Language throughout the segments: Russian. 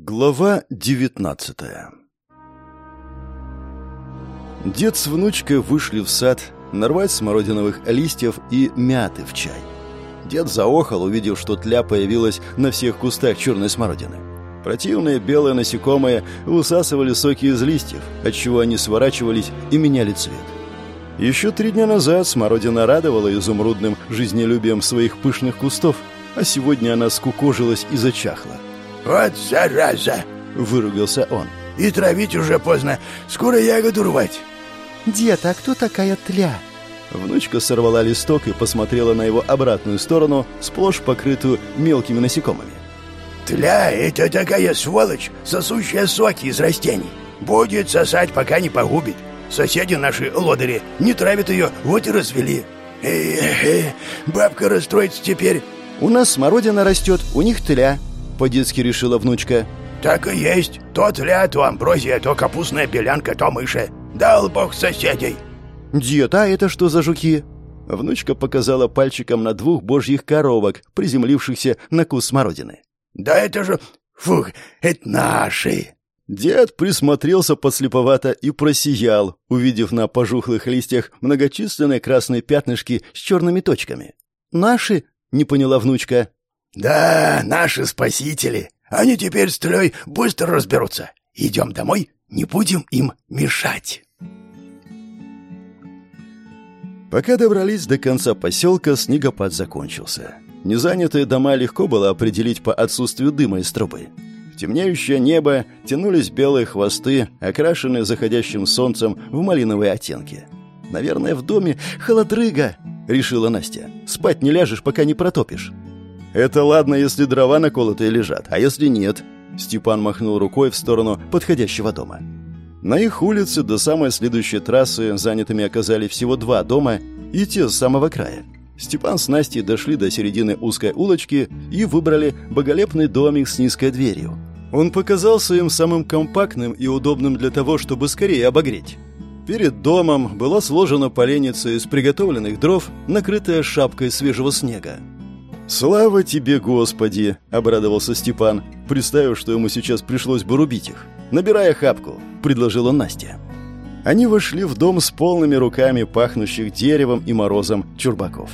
Глава девятнадцатая Дед с внучкой вышли в сад нарвать смородиновых листьев и мяты в чай. Дед заохал, увидев, что тля появилась на всех кустах черной смородины. Противные белые насекомые высасывали соки из листьев, отчего они сворачивались и меняли цвет. Еще три дня назад смородина радовала изумрудным жизнелюбием своих пышных кустов, а сегодня она скукожилась и зачахла. «Вот зараза!» — выругался он. «И травить уже поздно. Скоро ягоду рвать». «Дед, а кто такая тля?» Внучка сорвала листок и посмотрела на его обратную сторону, сплошь покрытую мелкими насекомыми. «Тля — это такая сволочь, сосущая соки из растений. Будет сосать, пока не погубит. Соседи наши, лодыри, не травят ее, вот и развели. Эй, бабка расстроится теперь». «У нас смородина растет, у них тля», по-детски решила внучка. «Так и есть. То тля, то амброзия, то капустная белянка, то мыши. Дал бог соседей». «Дед, а это что за жуки?» Внучка показала пальчиком на двух божьих коровок, приземлившихся на кус смородины. «Да это же... Фух, это наши!» Дед присмотрелся подслеповато и просиял, увидев на пожухлых листьях многочисленные красные пятнышки с черными точками. «Наши?» — не поняла внучка. «Да, наши спасители. Они теперь с тлей быстро разберутся. Идем домой, не будем им мешать». Пока добрались до конца поселка, снегопад закончился. Незанятые дома легко было определить по отсутствию дыма из трубы. В темнеющее небо тянулись белые хвосты, окрашенные заходящим солнцем в малиновые оттенки. «Наверное, в доме холодрыга», — решила Настя. «Спать не ляжешь, пока не протопишь». «Это ладно, если дрова наколотые лежат, а если нет?» Степан махнул рукой в сторону подходящего дома. На их улице до самой следующей трассы занятыми оказались всего два дома и те с самого края. Степан с Настей дошли до середины узкой улочки и выбрали боголепный домик с низкой дверью. Он показался им самым компактным и удобным для того, чтобы скорее обогреть. Перед домом была сложена поленница из приготовленных дров, накрытая шапкой свежего снега. «Слава тебе, Господи!» — обрадовался Степан, представив, что ему сейчас пришлось бы рубить их. «Набирай охапку», — предложила Настя. Они вошли в дом с полными руками пахнущих деревом и морозом чурбаков.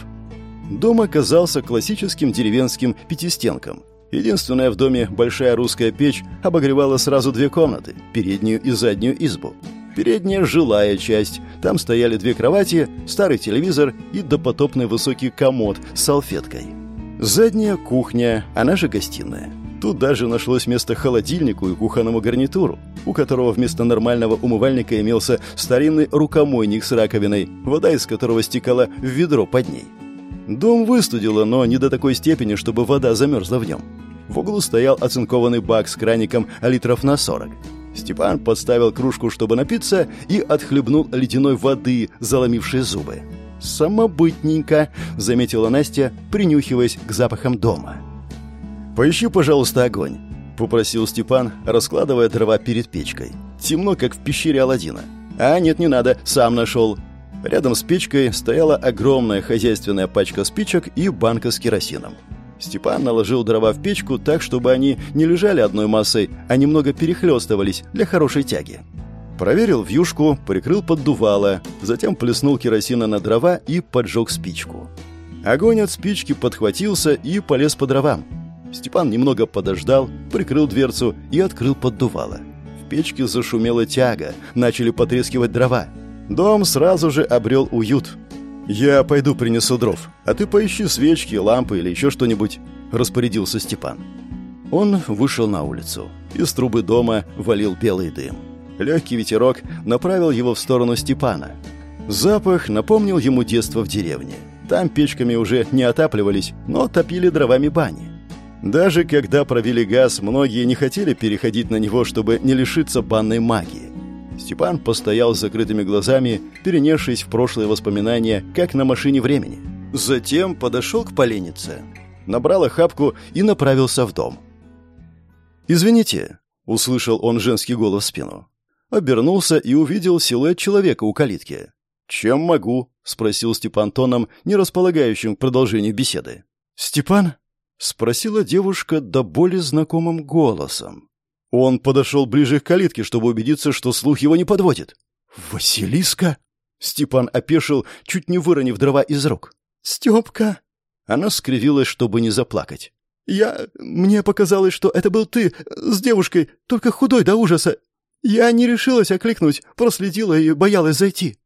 Дом оказался классическим деревенским пятистенком. Единственная в доме большая русская печь обогревала сразу две комнаты – переднюю и заднюю избу. Передняя – жилая часть. Там стояли две кровати, старый телевизор и допотопный высокий комод с салфеткой – Задняя кухня, она же гостиная. Тут даже нашлось место холодильнику и кухонному гарнитуру, у которого вместо нормального умывальника имелся старинный рукомойник с раковиной, вода из которого стекала в ведро под ней. Дом выстудило, но не до такой степени, чтобы вода замерзла в нем. В углу стоял оцинкованный бак с краником литров на 40. Степан подставил кружку, чтобы напиться, и отхлебнул ледяной воды, заломившей зубы. «Самобытненько», — заметила Настя, принюхиваясь к запахам дома. «Поищи, пожалуйста, огонь», — попросил Степан, раскладывая дрова перед печкой. «Темно, как в пещере Аладдина». «А, нет, не надо, сам нашел». Рядом с печкой стояла огромная хозяйственная пачка спичек и банка с керосином. Степан наложил дрова в печку так, чтобы они не лежали одной массой, а немного перехлестывались для хорошей тяги. Проверил вьюшку, прикрыл поддувало, затем плеснул керосина на дрова и поджег спичку. Огонь от спички подхватился и полез по дровам. Степан немного подождал, прикрыл дверцу и открыл поддувало. В печке зашумела тяга, начали потрескивать дрова. Дом сразу же обрел уют. «Я пойду принесу дров, а ты поищи свечки, лампы или еще что-нибудь», — распорядился Степан. Он вышел на улицу. Из трубы дома валил белый дым. Легкий ветерок направил его в сторону Степана. Запах напомнил ему детство в деревне. Там печками уже не отапливались, но топили дровами бани. Даже когда провели газ, многие не хотели переходить на него, чтобы не лишиться банной магии. Степан постоял с закрытыми глазами, перенесшись в прошлые воспоминания, как на машине времени. Затем подошел к поленнице, набрал охапку и направился в дом. «Извините», — услышал он женский голос в спину обернулся и увидел силуэт человека у калитки. «Чем могу?» — спросил Степан тоном, не располагающим к продолжению беседы. «Степан?» — спросила девушка до боли знакомым голосом. Он подошел ближе к калитке, чтобы убедиться, что слух его не подводит. «Василиска?» Степан опешил, чуть не выронив дрова из рук. «Степка!» Она скривилась, чтобы не заплакать. «Я... Мне показалось, что это был ты с девушкой, только худой до ужаса. Я не решилась окликнуть, проследила и боялась зайти».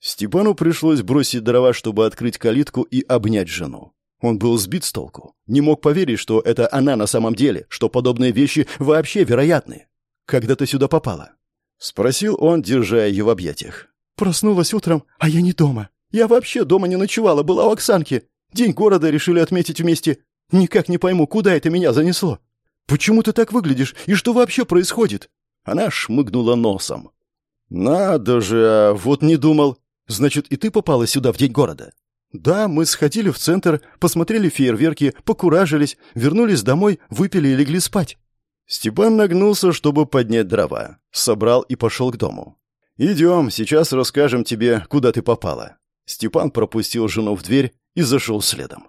Степану пришлось бросить дрова, чтобы открыть калитку и обнять жену. Он был сбит с толку. Не мог поверить, что это она на самом деле, что подобные вещи вообще вероятны. «Когда ты сюда попала?» — спросил он, держа ее в объятиях. «Проснулась утром, а я не дома. Я вообще дома не ночевала, была у Оксанки. День города решили отметить вместе. Никак не пойму, куда это меня занесло. Почему ты так выглядишь и что вообще происходит?» Она шмыгнула носом. «Надо же, а вот не думал. Значит, и ты попала сюда в день города?» «Да, мы сходили в центр, посмотрели фейерверки, покуражились, вернулись домой, выпили и легли спать». Степан нагнулся, чтобы поднять дрова. Собрал и пошел к дому. «Идем, сейчас расскажем тебе, куда ты попала». Степан пропустил жену в дверь и зашел следом.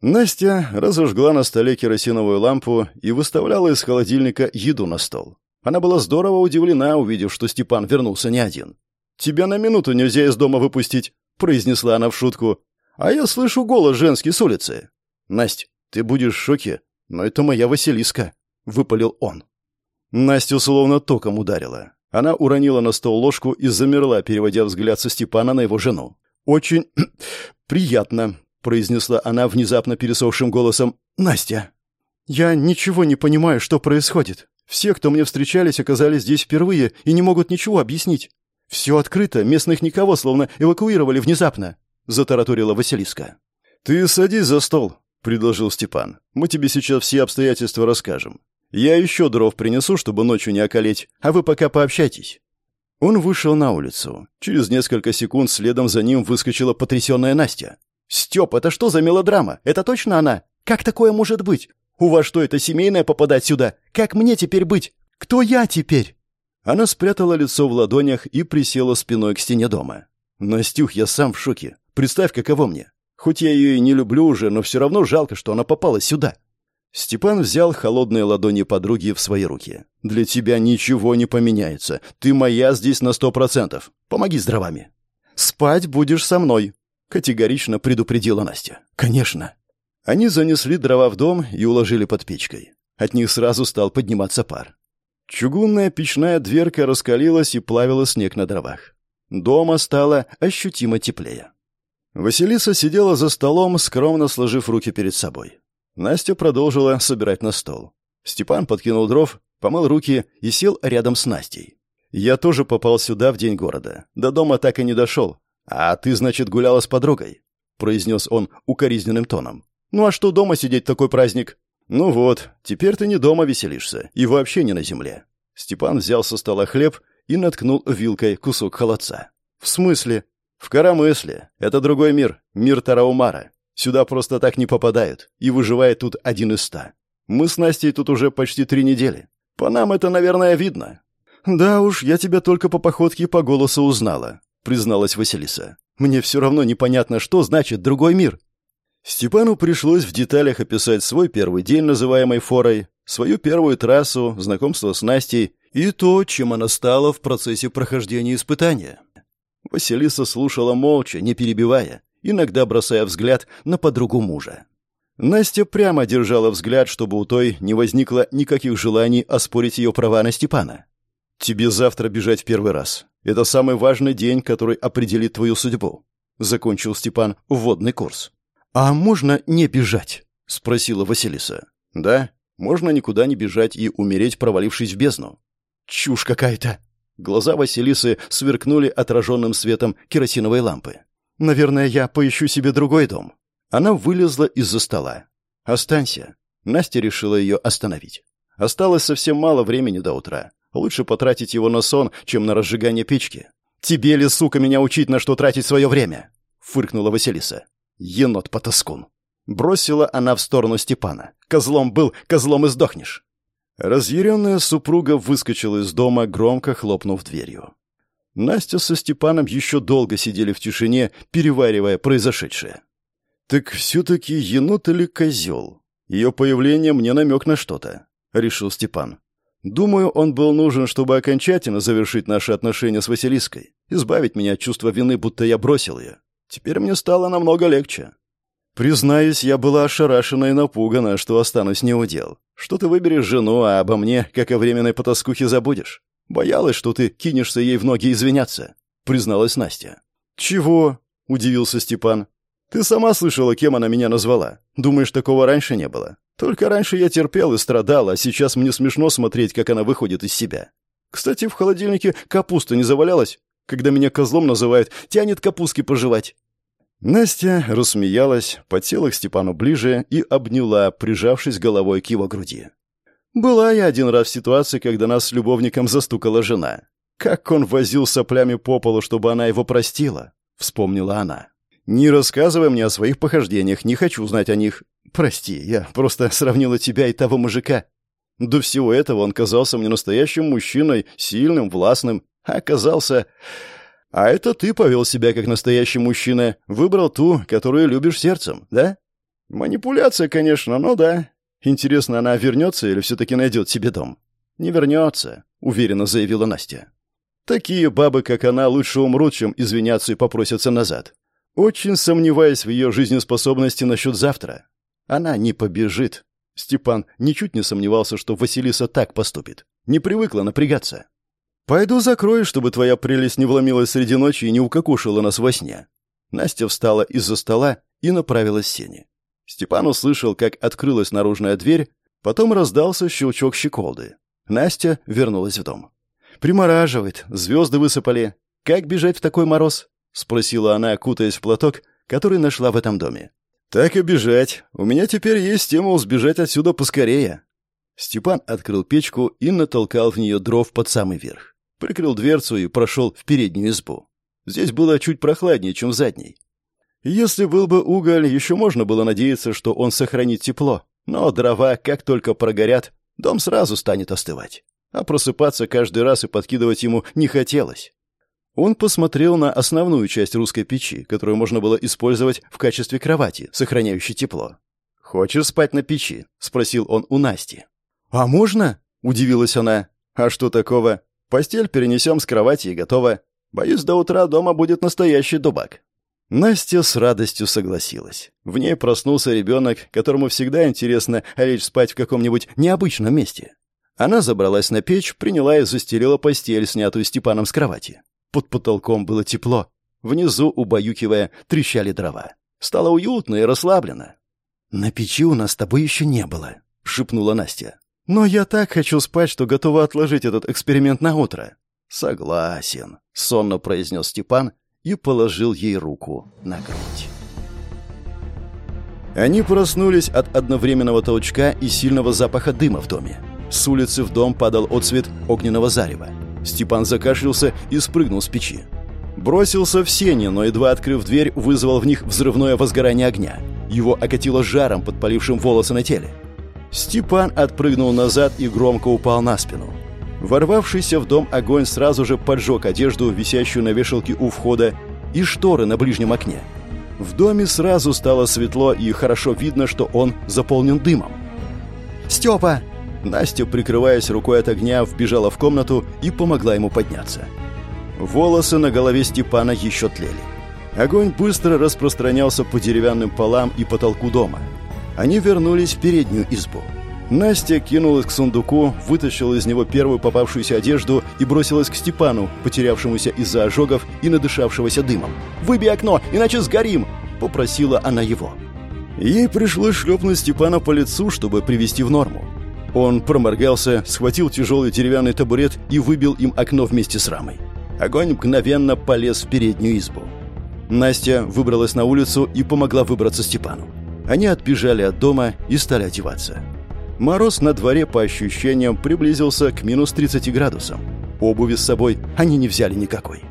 Настя разожгла на столе керосиновую лампу и выставляла из холодильника еду на стол. Она была здорово удивлена, увидев, что Степан вернулся не один. «Тебя на минуту нельзя из дома выпустить», — произнесла она в шутку. «А я слышу голос женский с улицы». «Насть, ты будешь в шоке, но это моя Василиска», — выпалил он. Настю словно током ударила. Она уронила на стол ложку и замерла, переводя взгляд со Степана на его жену. «Очень приятно», — произнесла она внезапно пересохшим голосом. «Настя, я ничего не понимаю, что происходит. Все, кто мне встречались, оказались здесь впервые и не могут ничего объяснить. Все открыто, местных никого словно эвакуировали внезапно», — затараторила Василиска. «Ты садись за стол», — предложил Степан. «Мы тебе сейчас все обстоятельства расскажем. Я еще дров принесу, чтобы ночью не околеть, а вы пока пообщайтесь». Он вышел на улицу. Через несколько секунд следом за ним выскочила потрясенная Настя. «Степ, это что за мелодрама? Это точно она? Как такое может быть? У вас что, это семейное попадать сюда? Как мне теперь быть? Кто я теперь?» Она спрятала лицо в ладонях и присела спиной к стене дома. «Настюх, я сам в шоке. Представь, каково мне. Хоть я ее и не люблю уже, но все равно жалко, что она попала сюда». Степан взял холодные ладони подруги в свои руки. «Для тебя ничего не поменяется. Ты моя здесь на сто процентов. Помоги с дровами». «Спать будешь со мной», — категорично предупредила Настя. «Конечно». Они занесли дрова в дом и уложили под печкой. От них сразу стал подниматься пар. Чугунная печная дверка раскалилась и плавила снег на дровах. Дома стало ощутимо теплее. Василиса сидела за столом, скромно сложив руки перед собой. Настя продолжила собирать на стол. Степан подкинул дров, помыл руки и сел рядом с Настей. «Я тоже попал сюда в день города. До дома так и не дошел. А ты, значит, гуляла с подругой?» — произнес он укоризненным тоном. Ну а что дома сидеть такой праздник? Ну вот, теперь ты не дома веселишься и вообще не на земле. Степан взял со стола хлеб и наткнул вилкой кусок холодца. В смысле? В коромысле. Это другой мир, мир Тараумара. Сюда просто так не попадают, и выживает тут один из ста. Мы с Настей тут уже почти три недели. По нам это, наверное, видно. Да уж, я тебя только по походке и по голосу узнала, призналась Василиса. Мне все равно непонятно, что значит другой мир. Степану пришлось в деталях описать свой первый день, называемый форой, свою первую трассу, знакомство с Настей и то, чем она стала в процессе прохождения испытания. Василиса слушала молча, не перебивая, иногда бросая взгляд на подругу мужа. Настя прямо держала взгляд, чтобы у той не возникло никаких желаний оспорить ее права на Степана. «Тебе завтра бежать в первый раз. Это самый важный день, который определит твою судьбу», — закончил Степан вводный курс. «А можно не бежать?» — спросила Василиса. «Да, можно никуда не бежать и умереть, провалившись в бездну». «Чушь какая-то!» Глаза Василисы сверкнули отраженным светом керосиновой лампы. «Наверное, я поищу себе другой дом». Она вылезла из-за стола. «Останься». Настя решила ее остановить. Осталось совсем мало времени до утра. Лучше потратить его на сон, чем на разжигание печки. «Тебе ли, сука, меня учить, на что тратить свое время?» — фыркнула Василиса. Енот-потаскун. Бросила она в сторону Степана. Козлом был, козлом и сдохнешь. Разъяренная супруга выскочила из дома, громко хлопнув дверью. Настя со Степаном еще долго сидели в тишине, переваривая произошедшее. «Так все-таки енот или козел? Ее появление мне намек на что-то», — решил Степан. Думаю, он был нужен, чтобы окончательно завершить наши отношения с Василиской, избавить меня от чувства вины, будто я бросил ее. Теперь мне стало намного легче. Признаюсь, я была ошарашена и напугана, что останусь неудел. Что ты выберешь жену, а обо мне, как о временной потаскухе, забудешь. Боялась, что ты кинешься ей в ноги извиняться, призналась Настя. Чего? удивился Степан. Ты сама слышала, кем она меня назвала. Думаешь, такого раньше не было? Только раньше я терпел и страдал, а сейчас мне смешно смотреть, как она выходит из себя. Кстати, в холодильнике капуста не завалялась. Когда меня козлом называют, тянет капустки пожевать. Настя рассмеялась, подсела к Степану ближе и обняла, прижавшись головой к его груди. Была я один раз в ситуации, когда нас с любовником застукала жена. Как он возил соплями по полу, чтобы она его простила, вспомнила она. Не рассказывай мне о своих похождениях, не хочу знать о них. Прости, я просто сравнила тебя и того мужика. До всего этого он казался мне настоящим мужчиной, сильным, властным, оказался... А это ты повел себя как настоящий мужчина, выбрал ту, которую любишь сердцем, да? Манипуляция, конечно, но да. Интересно, она вернется или все-таки найдет себе дом? Не вернется, уверенно заявила Настя. Такие бабы, как она, лучше умрут, чем извиняться и попросятся назад. Очень сомневаюсь в ее жизнеспособности насчет завтра. Она не побежит. Степан ничуть не сомневался, что Василиса так поступит. Не привыкла напрягаться. «Пойду закрою, чтобы твоя прелесть не вломилась среди ночи и не укокошила нас во сне». Настя встала из-за стола и направилась в сени. Степан услышал, как открылась наружная дверь, потом раздался щелчок щеколды. Настя вернулась в дом. «Примораживает, звезды высыпали. Как бежать в такой мороз?» — спросила она, кутаясь в платок, который нашла в этом доме. «Так и бежать. У меня теперь есть стимул сбежать отсюда поскорее». Степан открыл печку и натолкал в нее дров под самый верх. Прикрыл дверцу и прошел в переднюю избу. Здесь было чуть прохладнее, чем в задней. Если был бы уголь, еще можно было надеяться, что он сохранит тепло. Но дрова, как только прогорят, дом сразу станет остывать. А просыпаться каждый раз и подкидывать ему не хотелось. Он посмотрел на основную часть русской печи, которую можно было использовать в качестве кровати, сохраняющей тепло. «Хочешь спать на печи?» — спросил он у Насти. «А можно?» — удивилась она. «А что такого? Постель перенесем с кровати и готово. Боюсь, до утра дома будет настоящий дубак». Настя с радостью согласилась. В ней проснулся ребенок, которому всегда интересно лечь спать в каком-нибудь необычном месте. Она забралась на печь, приняла и застелила постель, снятую Степаном с кровати. Под потолком было тепло. Внизу, убаюкивая, трещали дрова. Стало уютно и расслабленно. «На печи у нас с тобой еще не было», — шепнула Настя. «Но я так хочу спать, что готова отложить этот эксперимент на утро». «Согласен», — сонно произнес Степан и положил ей руку на грудь. Они проснулись от одновременного толчка и сильного запаха дыма в доме. С улицы в дом падал отсвет огненного зарева. Степан закашлялся и спрыгнул с печи. Бросился в сени, но, едва открыв дверь, вызвал в них взрывное возгорание огня. Его окатило жаром, подпалившим волосы на теле. Степан отпрыгнул назад и громко упал на спину. Ворвавшийся в дом огонь сразу же поджег одежду, висящую на вешалке у входа, и шторы на ближнем окне. В доме сразу стало светло, и хорошо видно, что он заполнен дымом. «Степа!» Настя, прикрываясь рукой от огня, вбежала в комнату и помогла ему подняться. Волосы на голове Степана еще тлели. Огонь быстро распространялся по деревянным полам и потолку дома. Они вернулись в переднюю избу. Настя кинулась к сундуку, вытащила из него первую попавшуюся одежду и бросилась к Степану, потерявшемуся из-за ожогов и надышавшегося дымом. «Выбей окно, иначе сгорим!» — попросила она его. Ей пришлось шлепнуть Степана по лицу, чтобы привести в норму. Он проморгался, схватил тяжелый деревянный табурет и выбил им окно вместе с рамой. Огонь мгновенно полез в переднюю избу. Настя выбралась на улицу и помогла выбраться Степану. Они отбежали от дома и стали одеваться. Мороз на дворе, по ощущениям, приблизился к минус 30 градусам. Обуви с собой они не взяли никакой.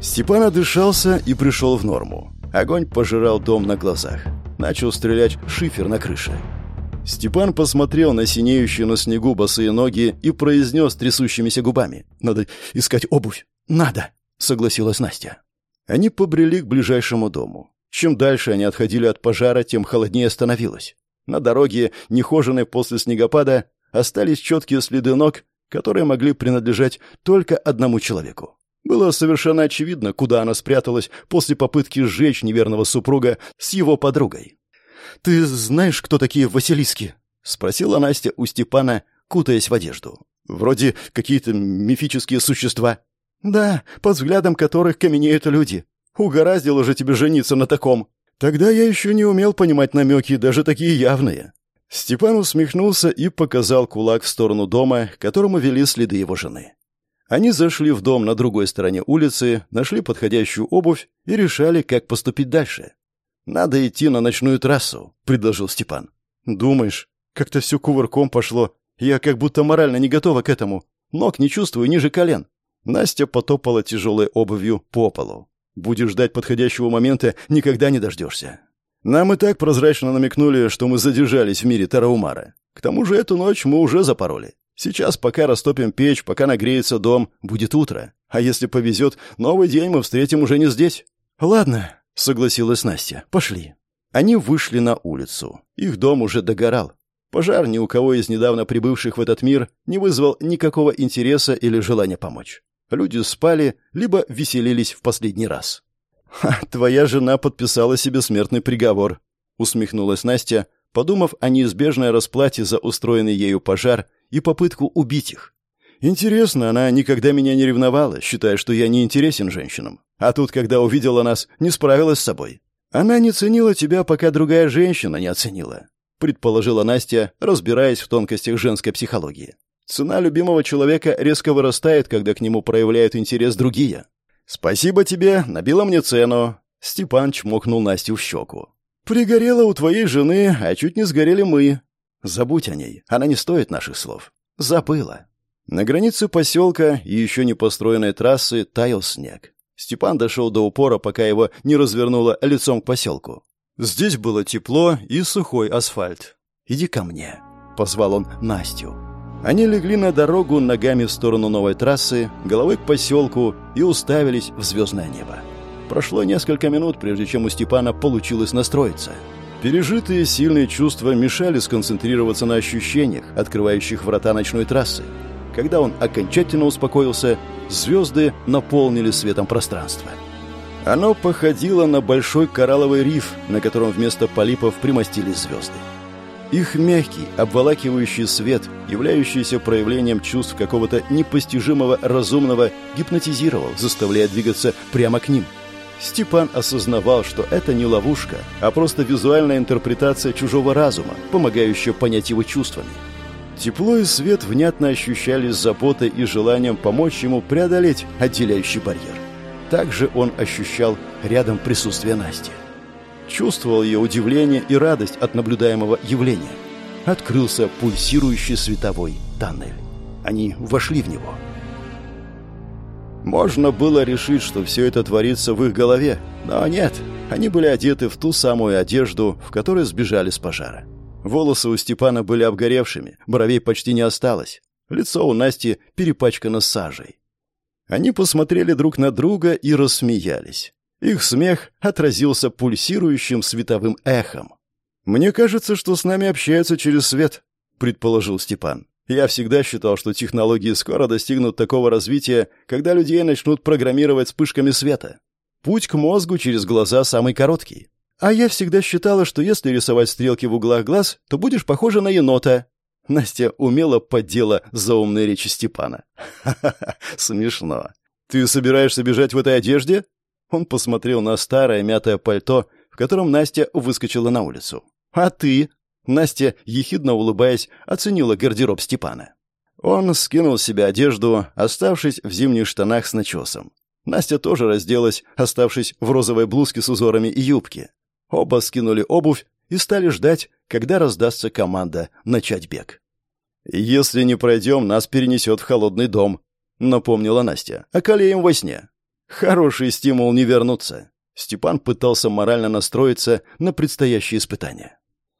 Степан отдышался и пришел в норму. Огонь пожирал дом на глазах. Начал стрелять шифер на крыше. Степан посмотрел на синеющие на снегу босые ноги и произнес трясущимися губами. «Надо искать обувь». «Надо», — согласилась Настя. Они побрели к ближайшему дому. Чем дальше они отходили от пожара, тем холоднее становилось. На дороге, нехоженной после снегопада, остались четкие следы ног, которые могли принадлежать только одному человеку. Было совершенно очевидно, куда она спряталась после попытки сжечь неверного супруга с его подругой. «Ты знаешь, кто такие Василиски?» — спросила Настя у Степана, кутаясь в одежду. «Вроде какие-то мифические существа». «Да, по взглядам которых каменеют люди. Угораздило же тебе жениться на таком». «Тогда я еще не умел понимать намеки, даже такие явные». Степан усмехнулся и показал кулак в сторону дома, к которому вели следы его жены. Они зашли в дом на другой стороне улицы, нашли подходящую обувь и решали, как поступить дальше. «Надо идти на ночную трассу», — предложил Степан. «Думаешь, как-то все кувырком пошло. Я как будто морально не готова к этому. Ног не чувствую ниже колен». Настя потопала тяжелой обувью по полу. «Будешь ждать подходящего момента, никогда не дождешься. Нам и так прозрачно намекнули, что мы задержались в мире Тараумара. К тому же эту ночь мы уже запороли. Сейчас, пока растопим печь, пока нагреется дом, будет утро. А если повезет, новый день мы встретим уже не здесь. Ладно, согласилась Настя. Пошли. Они вышли на улицу. Их дом уже догорал. Пожар ни у кого из недавно прибывших в этот мир не вызвал никакого интереса или желания помочь. Люди спали, либо веселились в последний раз. «Ха, твоя жена подписала себе смертный приговор», — усмехнулась Настя, подумав о неизбежной расплате за устроенный ею пожар и попытку убить их. «Интересно, она никогда меня не ревновала, считая, что я не интересен женщинам. А тут, когда увидела нас, не справилась с собой. Она не ценила тебя, пока другая женщина не оценила», — предположила Настя, разбираясь в тонкостях женской психологии. «Цена любимого человека резко вырастает, когда к нему проявляют интерес другие. «Спасибо тебе, набила мне цену». Степан чмокнул Настю в щеку. «Пригорела у твоей жены, а чуть не сгорели мы. Забудь о ней, она не стоит наших слов. Забыла». На границе поселка и еще не построенной трассы таял снег. Степан дошел до упора, пока его не развернуло лицом к поселку. Здесь было тепло и сухой асфальт. «Иди ко мне», — позвал он Настю. Они легли на дорогу ногами в сторону новой трассы, головой к поселку и уставились в звездное небо. Прошло несколько минут, прежде чем у Степана получилось настроиться. Пережитые сильные чувства мешали сконцентрироваться на ощущениях, открывающих врата ночной трассы. Когда он окончательно успокоился, звезды наполнили светом пространство. Оно походило на большой коралловый риф, на котором вместо полипов примостились звезды. Их мягкий, обволакивающий свет, являющийся проявлением чувств какого-то непостижимого разумного, гипнотизировал, заставляя двигаться прямо к ним. Степан осознавал, что это не ловушка, а просто визуальная интерпретация чужого разума, помогающая понять его чувствами. Тепло и свет внятно ощущались заботой и желанием помочь ему преодолеть отделяющий барьер. Также он ощущал рядом присутствие Насти чувствовал ее удивление и радость от наблюдаемого явления. Открылся пульсирующий световой тоннель. Они вошли в него. Можно было решить, что все это творится в их голове, но нет. Они были одеты в ту самую одежду, в которой сбежали с пожара. Волосы у Степана были обгоревшими, бровей почти не осталось. Лицо у Насти перепачкано сажей. Они посмотрели друг на друга и рассмеялись. Их смех отразился пульсирующим световым эхом. «Мне кажется, что с нами общаются через свет», — предположил Степан. «Я всегда считал, что технологии скоро достигнут такого развития, когда людей начнут программировать вспышками света. Путь к мозгу через глаза самый короткий. А я всегда считала, что если рисовать стрелки в углах глаз, то будешь похожа на енота». Настя умело поддела заумные речи Степана. «Ха-ха-ха, смешно. Ты собираешься бежать в этой одежде?» Он посмотрел на старое мятое пальто, в котором Настя выскочила на улицу. «А ты?» Настя, ехидно улыбаясь, оценила гардероб Степана. Он скинул с себя одежду, оставшись в зимних штанах с начесом. Настя тоже разделась, оставшись в розовой блузке с узорами и юбке. Оба скинули обувь и стали ждать, когда раздастся команда начать бег. «Если не пройдем, нас перенесет в холодный дом», — напомнила Настя. «Околеем во сне». Хороший стимул не вернуться. Степан пытался морально настроиться на предстоящее испытание.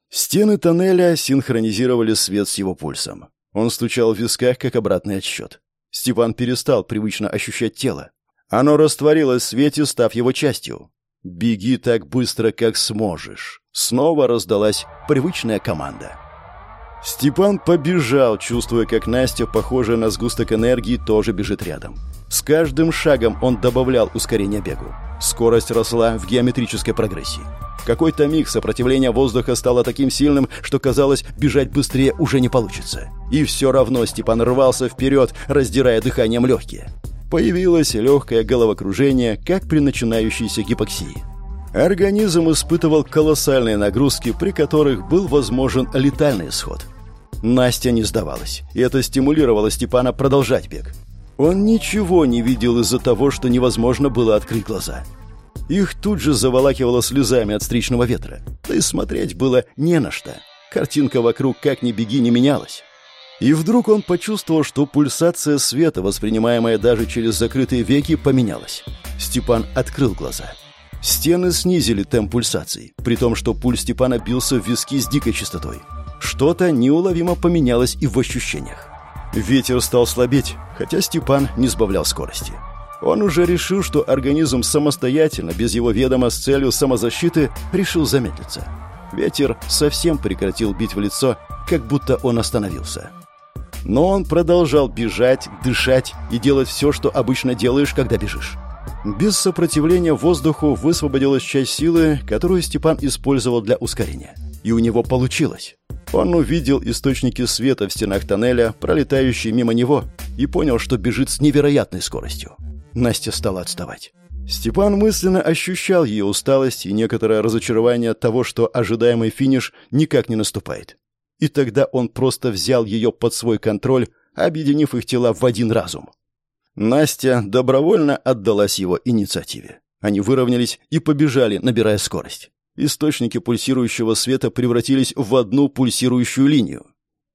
Стены тоннеля синхронизировали свет с его пульсом. Он стучал в висках, как обратный отсчет. Степан перестал привычно ощущать тело. Оно растворилось в свете, став его частью. «Беги так быстро, как сможешь». Снова раздалась привычная команда. Степан побежал, чувствуя, как Настя, похожая на сгусток энергии, тоже бежит рядом. С каждым шагом он добавлял ускорение бегу. Скорость росла в геометрической прогрессии. Какой-то миг сопротивление воздуха стало таким сильным, что казалось, бежать быстрее уже не получится. И все равно Степан рвался вперед, раздирая дыханием легкие. Появилось легкое головокружение, как при начинающейся гипоксии. Организм испытывал колоссальные нагрузки, при которых был возможен летальный исход. Настя не сдавалась, и это стимулировало Степана продолжать бег. Он ничего не видел из-за того, что невозможно было открыть глаза. Их тут же заволакивало слезами от встречного ветра. Да и смотреть было не на что. Картинка вокруг как ни беги не менялась. И вдруг он почувствовал, что пульсация света, воспринимаемая даже через закрытые веки, поменялась. Степан открыл глаза. Стены снизили темп пульсаций, при том, что пульс Степана бился в виски с дикой частотой. Что-то неуловимо поменялось и в ощущениях. Ветер стал слабеть, хотя Степан не сбавлял скорости. Он уже решил, что организм самостоятельно, без его ведома с целью самозащиты, решил замедлиться. Ветер совсем прекратил бить в лицо, как будто он остановился. Но он продолжал бежать, дышать и делать все, что обычно делаешь, когда бежишь. Без сопротивления воздуху высвободилась часть силы, которую Степан использовал для ускорения. И у него получилось. Он увидел источники света в стенах тоннеля, пролетающие мимо него, и понял, что бежит с невероятной скоростью. Настя стала отставать. Степан мысленно ощущал ее усталость и некоторое разочарование от того, что ожидаемый финиш никак не наступает. И тогда он просто взял ее под свой контроль, объединив их тела в один разум. Настя добровольно отдалась его инициативе. Они выровнялись и побежали, набирая скорость. Источники пульсирующего света превратились в одну пульсирующую линию.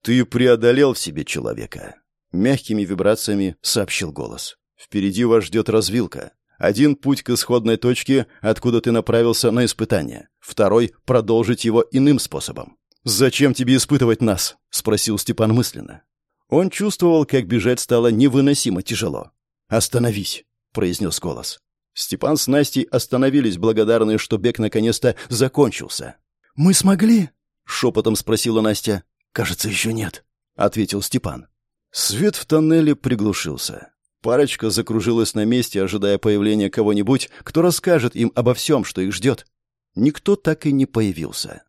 «Ты преодолел в себе человека», — мягкими вибрациями сообщил голос. «Впереди вас ждет развилка. Один путь к исходной точке, откуда ты направился на испытание. Второй — продолжить его иным способом». «Зачем тебе испытывать нас?» — спросил Степан мысленно. Он чувствовал, как бежать стало невыносимо тяжело. «Остановись», — произнес голос. Степан с Настей остановились, благодарные, что бег наконец-то закончился. «Мы смогли?» — шепотом спросила Настя. «Кажется, еще нет», — ответил Степан. Свет в тоннеле приглушился. Парочка закружилась на месте, ожидая появления кого-нибудь, кто расскажет им обо всем, что их ждет. Никто так и не появился.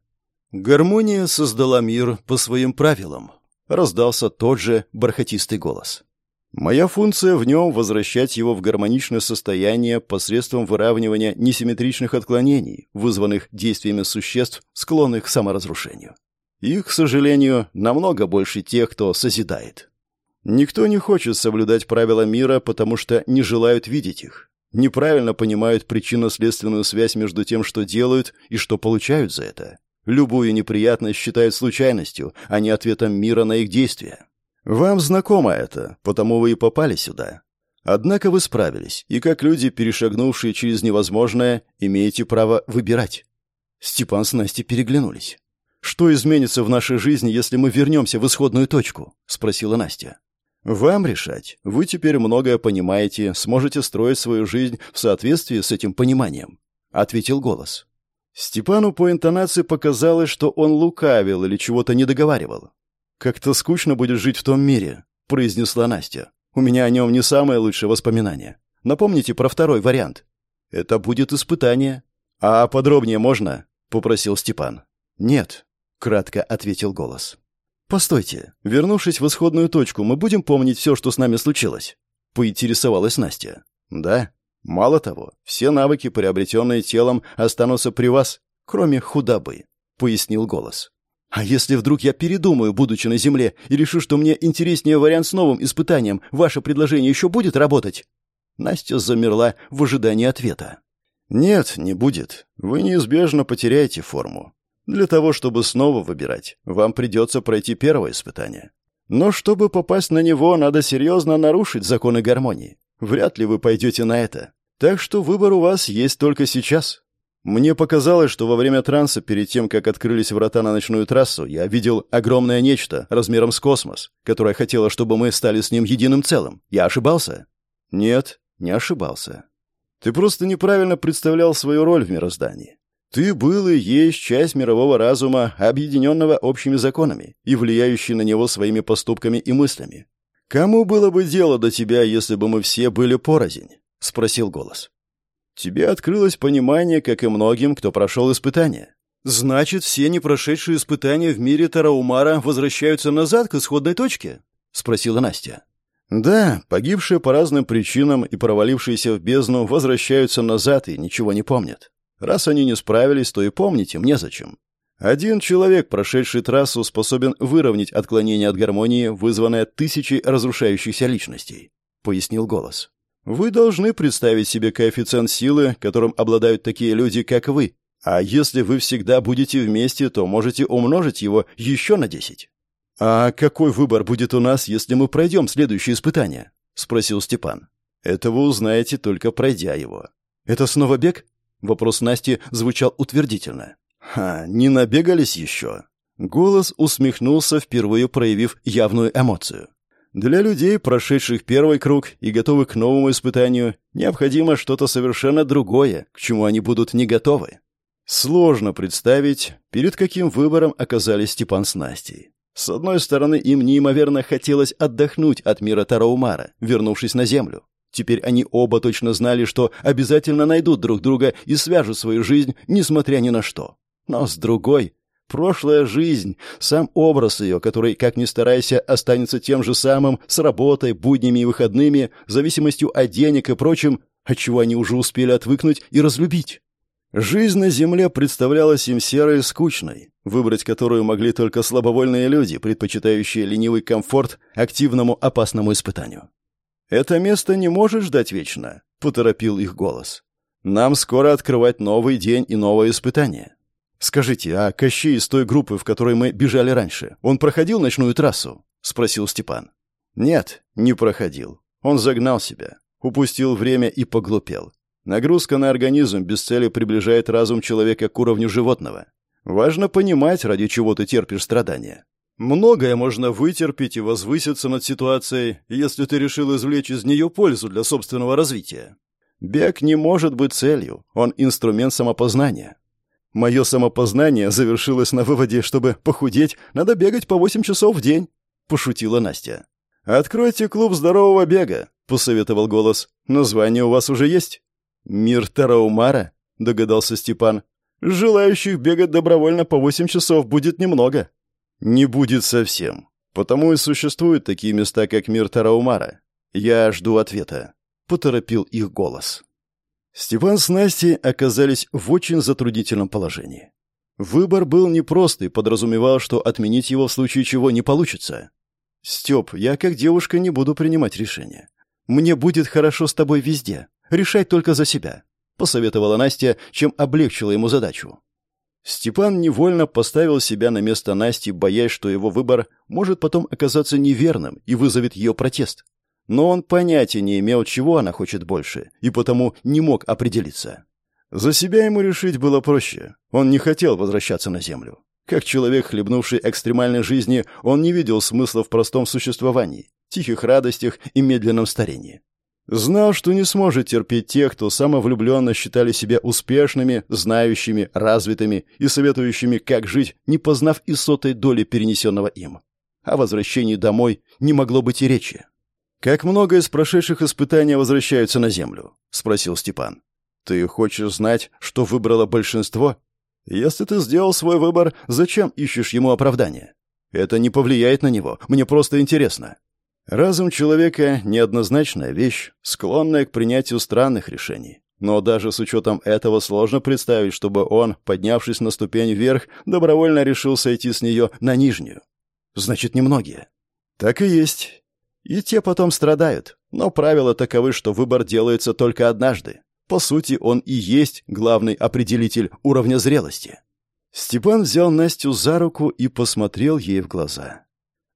Гармония создала мир по своим правилам, раздался тот же бархатистый голос. Моя функция в нем — возвращать его в гармоничное состояние посредством выравнивания несимметричных отклонений, вызванных действиями существ, склонных к саморазрушению. Их, к сожалению, намного больше тех, кто созидает. Никто не хочет соблюдать правила мира, потому что не желают видеть их. Неправильно понимают причинно-следственную связь между тем, что делают и что получают за это. Любую неприятность считают случайностью, а не ответом мира на их действия. Вам знакомо это, потому вы и попали сюда. Однако вы справились, и как люди, перешагнувшие через невозможное, имеете право выбирать. Степан с Настей переглянулись. «Что изменится в нашей жизни, если мы вернемся в исходную точку?» — спросила Настя. «Вам решать. Вы теперь многое понимаете, сможете строить свою жизнь в соответствии с этим пониманием», — ответил голос. Степану по интонации показалось, что он лукавил или чего-то не договаривал. «Как-то скучно будет жить в том мире», — произнесла Настя. «У меня о нем не самое лучшее воспоминание. Напомните про второй вариант». «Это будет испытание». «А подробнее можно?» — попросил Степан. «Нет», — кратко ответил голос. «Постойте, вернувшись в исходную точку, мы будем помнить все, что с нами случилось?» — поинтересовалась Настя. «Да», Мало того, все навыки, приобретенные телом, останутся при вас, кроме худобы», — пояснил голос. «А если вдруг я передумаю, будучи на Земле, и решу, что мне интереснее вариант с новым испытанием, ваше предложение еще будет работать?» Настя замерла в ожидании ответа. «Нет, не будет. Вы неизбежно потеряете форму. Для того, чтобы снова выбирать, вам придется пройти первое испытание. Но чтобы попасть на него, надо серьезно нарушить законы гармонии. Вряд ли вы пойдете на это. Так что выбор у вас есть только сейчас. Мне показалось, что во время транса, перед тем, как открылись врата на ночную трассу, я видел огромное нечто размером с космос, которое хотело, чтобы мы стали с ним единым целым. Я ошибался? Нет, не ошибался. Ты просто неправильно представлял свою роль в мироздании. Ты был и есть часть мирового разума, объединенного общими законами и влияющий на него своими поступками и мыслями. Кому было бы дело до тебя, если бы мы все были порознь? Спросил голос. Тебе открылось понимание, как и многим, кто прошел испытания. Значит, все не прошедшие испытания в мире Тараумара возвращаются назад к исходной точке? спросила Настя. Да, погибшие по разным причинам и провалившиеся в бездну возвращаются назад и ничего не помнят. Раз они не справились, то и помнить им незачем. Один человек, прошедший трассу, способен выровнять отклонение от гармонии, вызванное тысячей разрушающихся личностей», — пояснил голос. «Вы должны представить себе коэффициент силы, которым обладают такие люди, как вы. А если вы всегда будете вместе, то можете умножить его еще на десять». «А какой выбор будет у нас, если мы пройдем следующее испытание?» — спросил Степан. «Это вы узнаете, только пройдя его». «Это снова бег?» Вопрос Насти звучал утвердительно. «Ха, не набегались еще?» Голос усмехнулся, впервые проявив явную эмоцию. Для людей, прошедших первый круг и готовых к новому испытанию, необходимо что-то совершенно другое, к чему они будут не готовы. Сложно представить, перед каким выбором оказались Степан с Настей. С одной стороны, им неимоверно хотелось отдохнуть от мира Тараумара, вернувшись на Землю. Теперь они оба точно знали, что обязательно найдут друг друга и свяжут свою жизнь, несмотря ни на что. Но с другой, прошлая жизнь, сам образ ее, который, как ни старайся, останется тем же самым, с работой, буднями и выходными, зависимостью от денег и прочим, от чего они уже успели отвыкнуть и разлюбить. Жизнь на земле представлялась им серой и скучной, выбрать которую могли только слабовольные люди, предпочитающие ленивый комфорт активному опасному испытанию. «Это место не может ждать вечно», — поторопил их голос. «Нам скоро открывать новый день и новое испытание. Скажите, а Кощей из той группы, в которой мы бежали раньше, он проходил ночную трассу?» — спросил Степан. «Нет, не проходил. Он загнал себя, упустил время и поглупел. Нагрузка на организм без цели приближает разум человека к уровню животного. Важно понимать, ради чего ты терпишь страдания. Многое можно вытерпеть и возвыситься над ситуацией, если ты решил извлечь из нее пользу для собственного развития. Бег не может быть целью, он инструмент самопознания. Мое самопознание завершилось на выводе, чтобы похудеть, надо бегать по 8 часов в день, пошутила Настя. Откройте клуб здорового бега, посоветовал голос. Название у вас уже есть? Мир Тараумара, догадался Степан. Желающих бегать добровольно по 8 часов будет немного. Не будет совсем. Потому и существуют такие места, как мир Тараумара. Я жду ответа. Поторопил их голос. Степан с Настей оказались в очень затруднительном положении. Выбор был непрост и подразумевал, что отменить его в случае чего не получится. «Степ, я как девушка не буду принимать решения. Мне будет хорошо с тобой везде. Решать только за себя», — посоветовала Настя, чем облегчила ему задачу. Степан невольно поставил себя на место Насти, боясь, что его выбор может потом оказаться неверным и вызовет ее протест. Но он понятия не имел, чего она хочет больше, и потому не мог определиться. За себя ему решить было проще. Он не хотел возвращаться на Землю. Как человек, хлебнувший экстремальной жизни, он не видел смысла в простом существовании, тихих радостях и медленном старении. Знал, что не сможет терпеть тех, кто самовлюбленно считали себя успешными, знающими, развитыми и советующими, как жить, не познав и сотой доли перенесенного им. О возвращении домой не могло быть и речи. «Как много из прошедших испытаний возвращаются на Землю?» — спросил Степан. «Ты хочешь знать, что выбрало большинство? Если ты сделал свой выбор, зачем ищешь ему оправдания? Это не повлияет на него, мне просто интересно». Разум человека — неоднозначная вещь, склонная к принятию странных решений. Но даже с учетом этого сложно представить, чтобы он, поднявшись на ступень вверх, добровольно решил сойти с нее на нижнюю. Значит, немногие. Так и есть. И те потом страдают. Но правила таковы, что выбор делается только однажды. По сути, он и есть главный определитель уровня зрелости. Степан взял Настю за руку и посмотрел ей в глаза.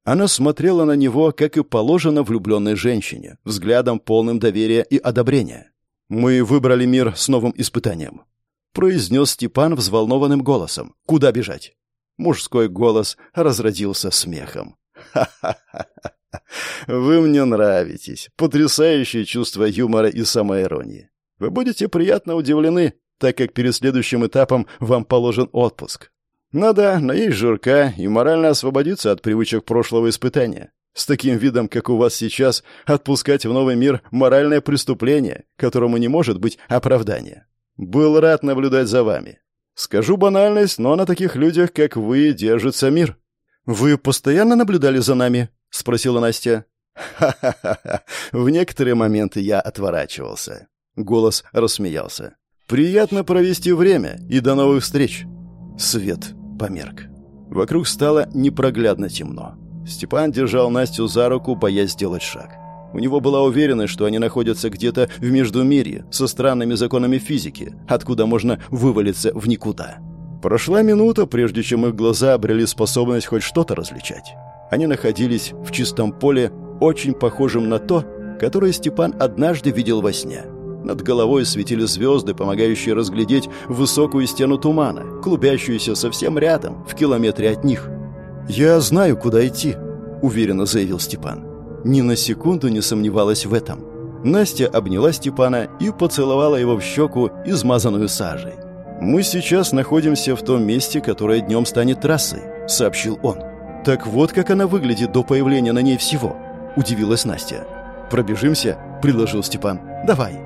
Она смотрела на него, как и положено влюбленной женщине, взглядом полным доверия и одобрения. «Мы выбрали мир с новым испытанием», — произнес Степан взволнованным голосом. «Куда бежать?» Мужской голос разродился смехом. «Ха-ха-ха! Вы мне нравитесь. Потрясающее чувство юмора и самоиронии. Вы будете приятно удивлены. так как перед следующим этапом вам положен отпуск. Надо наесть жирка и морально освободиться от привычек прошлого испытания. С таким видом, как у вас сейчас, отпускать в новый мир моральное преступление, которому не может быть оправдания. Был рад наблюдать за вами. Скажу банальность, но на таких людях, как вы, держится мир. Вы постоянно наблюдали за нами? Спросила Настя. Ха-ха-ха. В некоторые моменты я отворачивался. Голос рассмеялся. Приятно провести время и до новых встреч. Свет померк. Вокруг стало непроглядно темно. Степан держал Настю за руку, боясь сделать шаг. У него была уверенность, что они находятся где-то в Междумирье, со странными законами физики, откуда можно вывалиться в никуда. Прошла минута, прежде чем их глаза обрели способность хоть что-то различать. Они находились в чистом поле, очень похожем на то, которое Степан однажды видел во сне. Над головой светили звезды, помогающие разглядеть высокую стену тумана, клубящуюся совсем рядом, в километре от них. «Я знаю, куда идти», — уверенно заявил Степан. Ни на секунду не сомневалась в этом. Настя обняла Степана и поцеловала его в щеку, измазанную сажей. «Мы сейчас находимся в том месте, которое днем станет трассой», — сообщил он. «Так вот, как она выглядит до появления на ней всего», — удивилась Настя. «Пробежимся?» — предложил Степан. «Давай».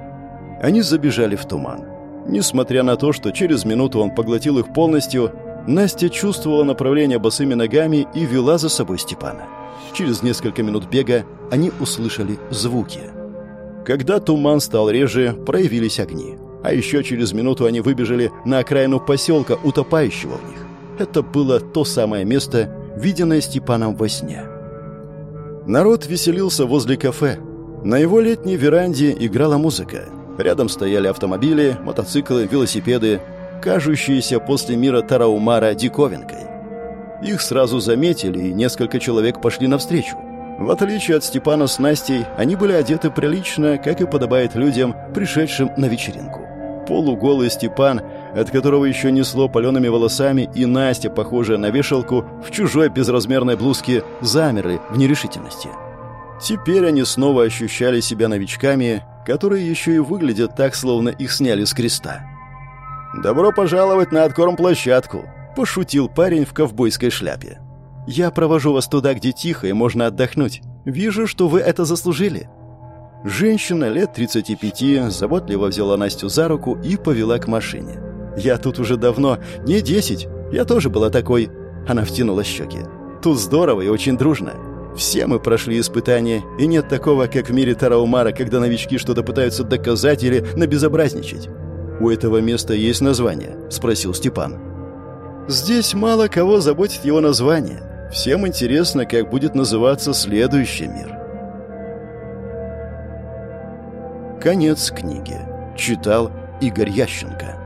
Они забежали в туман. Несмотря на то, что через минуту он поглотил их полностью, Настя чувствовала направление босыми ногами и вела за собой Степана. Через несколько минут бега они услышали звуки. Когда туман стал реже, проявились огни. А еще через минуту они выбежали на окраину поселка, утопающего в них. Это было то самое место, виденное Степаном во сне. Народ веселился возле кафе. На его летней веранде играла музыка. Рядом стояли автомобили, мотоциклы, велосипеды, кажущиеся после мира Тараумара диковинкой. Их сразу заметили, и несколько человек пошли навстречу. В отличие от Степана с Настей, они были одеты прилично, как и подобает людям, пришедшим на вечеринку. Полуголый Степан, от которого еще несло палеными волосами, и Настя, похожая на вешалку, в чужой безразмерной блузке, замерли в нерешительности. Теперь они снова ощущали себя новичками, которые еще и выглядят так, словно их сняли с креста. «Добро пожаловать на откорм-площадку», — пошутил парень в ковбойской шляпе. «Я провожу вас туда, где тихо и можно отдохнуть. Вижу, что вы это заслужили». Женщина лет 35 заботливо взяла Настю за руку и повела к машине. «Я тут уже давно, не 10, я тоже была такой». Она втянула щеки. «Тут здорово и очень дружно. Все мы прошли испытания, и нет такого, как в мире Тараумара, когда новички что-то пытаются доказать или набезобразничать. «У этого места есть название?» — спросил Степан. «Здесь мало кого заботит его название. Всем интересно, как будет называться следующий мир». Конец книги. Читал Игорь Ященко.